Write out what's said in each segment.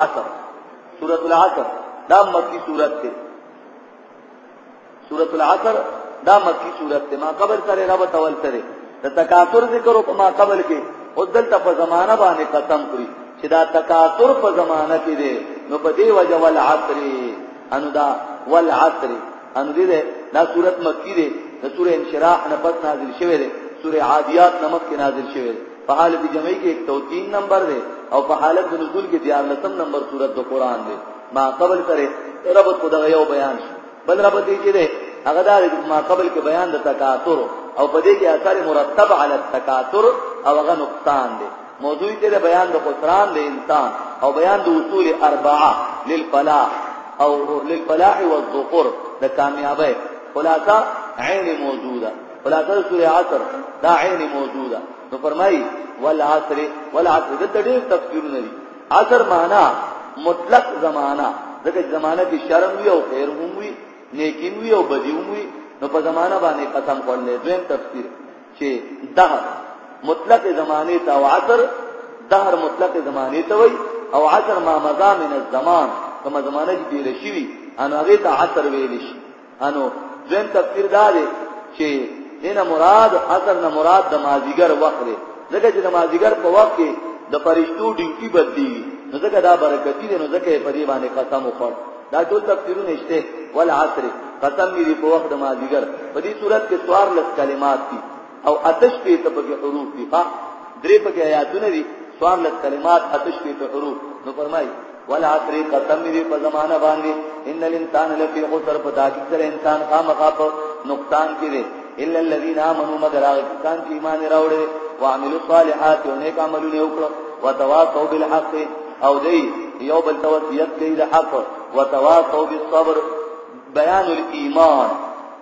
عصر سورۃ العصر دا مکی سورۃ ده سورۃ العصر دا مکی سورۃ ده ما قبل سره رب تول سره د تکاثر ذکر او ما قبل کې او دلته په زمانہ باندې قسم کړی چې دا تکاثر په زمانہ کې دی نو په دې وجه ول عصر انو دا ول عصر انو دې دا سورۃ مکی ده د سورې انشراح نه پس نازل شوه ده سورې عادیات نمک کې نازل شوه په حالت جمعي کې 103 نمبر دی او په حالت نزول کې 14 نمبر سورۃ د قران دی ما قبل سره رب خو دغه یو بیان شو بل رب دې چې دی هغه دا ما قبل کې بیان د تکاثر او په دې کې اثر مرتب علی التکاثر او هغه نقصان دی موضوع دې بیان د خسران د انسان او بیان د اصول اربعه للفلاح او للفلاح والظفر د کامیابی خلاصہ عین موجوده خلاصه سوره عصر دا عین موضوع ده نو فرمایي والعصر والعصر د ډېر تفسیرونه دي عصر معنا مطلق زمانہ دغه زمانہ کې شرم وي او خیر هم وي نیکی وي او بدی هم وي نو په زمانہ باندې قسم کولې دویم تفسیر چې دهر مطلق زمانه ته او عصر دهر مطلق زمانه ته وي او عصر ما مزامن الزمان کوم زمانه چې ډیر شي ان هغه ته عصر ویل شي انو دویم تفسیر دا دی چې دینه مراد اثر نه مراد د مازیګر وخت دی ځکه چې د مازیګر په وخت کې د فرشتو ډیوټي بدلی نو ځکه دا برکتی دی نو ځکه په دې باندې قسم وخور دا ټول تفسیرونه شته ول عصر قسم دې په وخت د مازیګر په دې صورت کې څوار لس کلمات دي او اتش په ته پکې حروف دي ها درې پکې آیاتونه دي سوار لک کلمات اتش په ته حروف نو فرمایي ولا عصر قسم دې په زمانہ باندې ان الانسان لفی خسر په داګه سره انسان خامخا په نقصان کې دی الا الذين امنوا مگر هغه کسان چې ایمان راوړل او عملوا الصالحات او نیک عملونه وکړو وتواصوا بالحق او دې یو بل توصیت کوي د حق وتواصوا بالصبر بیان الايمان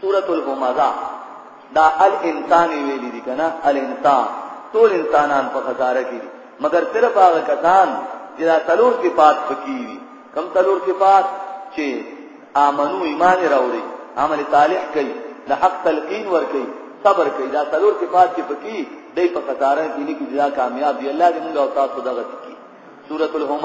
سورۃ الهمزه دا الانسان ویلي دي کنه الانسان ټول انسانان په خساره کې مګر صرف هغه کسان چې دا تلور صفات پکې دي کم تلور صفات چې امنو ایمان راوړي عمل صالح کوي د حق تلقین ور کوي صبر کوي دا تلور صفات چې پکې دی په خساره کې نه کې دا کامیاب دی الله دې موږ او تاسو دغه کې سورۃ الهمزه